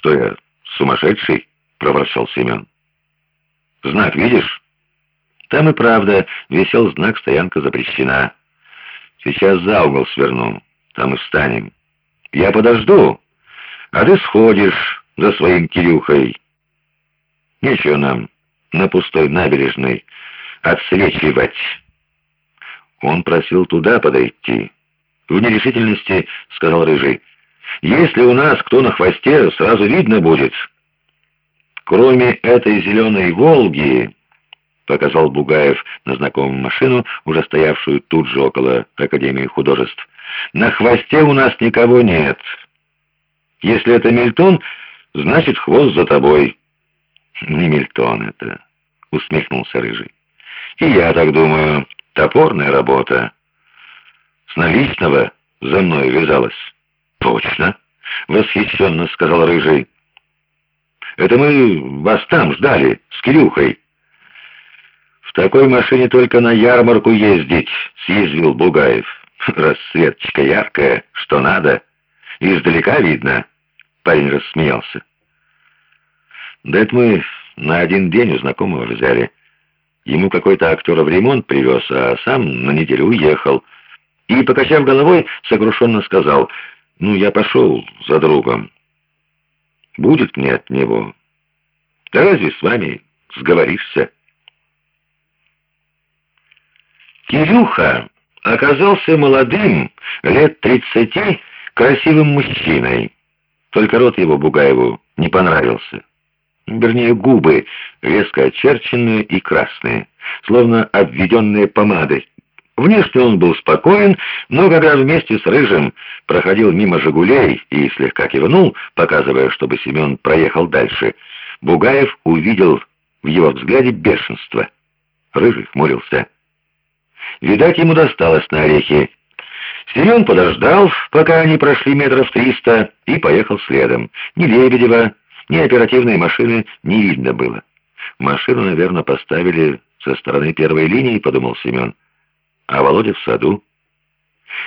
«Что я, сумасшедший?» — проворчал Семен. «Знак видишь?» Там и правда висел знак «Стоянка запрещена». Сейчас за угол сверну, там и встанем. Я подожду, а ты сходишь за своим Кирюхой. Нечего нам на пустой набережной отсвечивать. Он просил туда подойти. В нерешительности сказал Рыжий. Если у нас кто на хвосте, сразу видно будет. Кроме этой зеленой «Волги», показал Бугаев на знакомую машину, уже стоявшую тут же около Академии художеств, на хвосте у нас никого нет. Если это Мильтон, значит, хвост за тобой. Не Мильтон это, усмехнулся Рыжий. И я так думаю, топорная работа. С наличного за мной вязалась. Точно, восхищенно сказал Рыжий. Это мы вас там ждали, с Кирюхой. В такой машине только на ярмарку ездить, съязвил Бугаев. Рассветочка яркая, что надо. Издалека видно. Парень рассмеялся. Да это мы на один день у знакомого взяли. Ему какой-то актер в ремонт привез, а сам на неделю уехал. И, покачав головой, сокрушенно сказал, «Ну, я пошел за другом. Будет мне от него. Да разве с вами сговоришься?» Кирюха оказался молодым, лет тридцати, красивым мужчиной. Только рот его Бугаеву не понравился. Вернее, губы, резко очерченные и красные, словно обведенные помадой. Внешне он был спокоен, но когда вместе с Рыжим проходил мимо «Жигулей» и слегка кивнул, показывая, чтобы Семен проехал дальше, Бугаев увидел в его взгляде бешенство. Рыжий хмурился. Видать, ему досталось на орехи. Семен подождал, пока они прошли метров триста, и поехал следом. Ни Лебедева, ни оперативной машины не видно было. Машину, наверное, поставили со стороны первой линии, подумал Семен. А Володя в саду.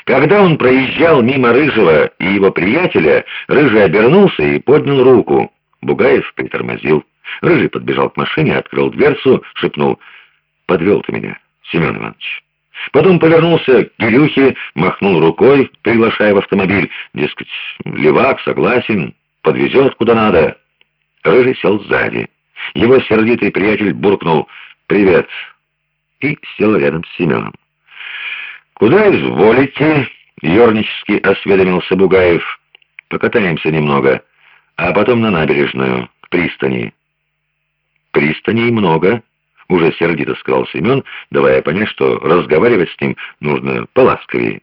Когда он проезжал мимо Рыжего и его приятеля, Рыжий обернулся и поднял руку. Бугаев притормозил. Рыжий подбежал к машине, открыл дверцу, шепнул «Подвел ты меня, Семен Иванович». Потом повернулся к Кирюхе, махнул рукой, приглашая в автомобиль. Дескать, левак, согласен, подвезет куда надо. Рыжий сел сзади. Его сердитый приятель буркнул «Привет» и сел рядом с Семеном. «Куда изволите?» — ернически осведомился Бугаев. «Покатаемся немного, а потом на набережную, к пристани». «Пристаней много», — уже сердито сказал Семен, давая понять, что разговаривать с ним нужно поласковее.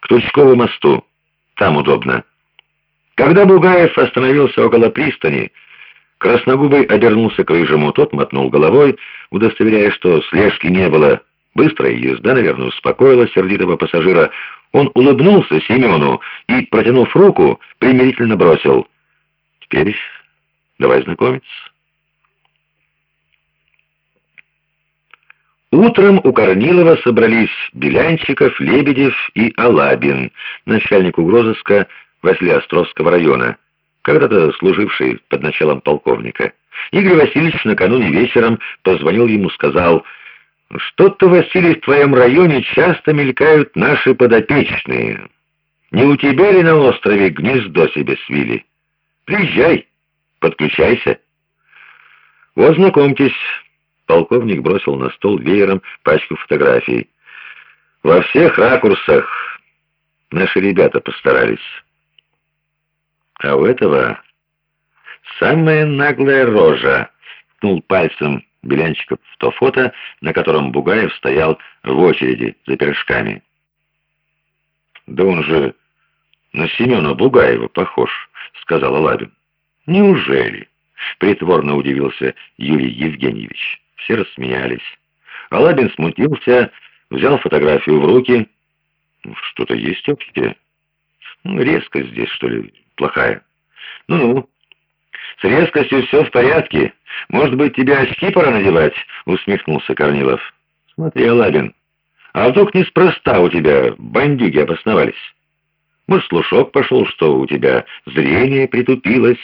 «К Тучкову мосту. Там удобно». Когда Бугаев остановился около пристани, Красногубый обернулся к Рыжему, тот мотнул головой, удостоверяя, что слежки не было. Быстрая езда, наверное, успокоила сердитого пассажира. Он улыбнулся Семену и, протянув руку, примирительно бросил. «Теперь давай знакомиться». Утром у Корнилова собрались Белянчиков, Лебедев и Алабин, начальник угрозыска Василиостровского района, когда-то служивший под началом полковника. Игорь Васильевич накануне вечером позвонил ему, сказал, «Что-то, Василий, в твоем районе часто мелькают наши подопечные. Не у тебя ли на острове гнездо себе свили? Приезжай, подключайся». «Вот, знакомьтесь». Полковник бросил на стол веером пачку фотографий. «Во всех ракурсах наши ребята постарались». А у этого самая наглая рожа, ткнул пальцем Белянчиков в то фото, на котором Бугаев стоял в очереди за пирожками. «Да он же на Семена Бугаева похож», — сказал Лабин. «Неужели?» — притворно удивился Юрий Евгеньевич. Все рассмеялись. Алабин смутился, взял фотографию в руки. «Что-то есть общее?» ну, «Резко здесь, что ли, плохая?» «Ну-ну, с резкостью все в порядке. Может быть, тебе очки пора надевать?» — усмехнулся Корнилов. «Смотри, Алабин, а вдруг неспроста у тебя бандюги обосновались?» Может, слушок пошел, что у тебя зрение притупилось».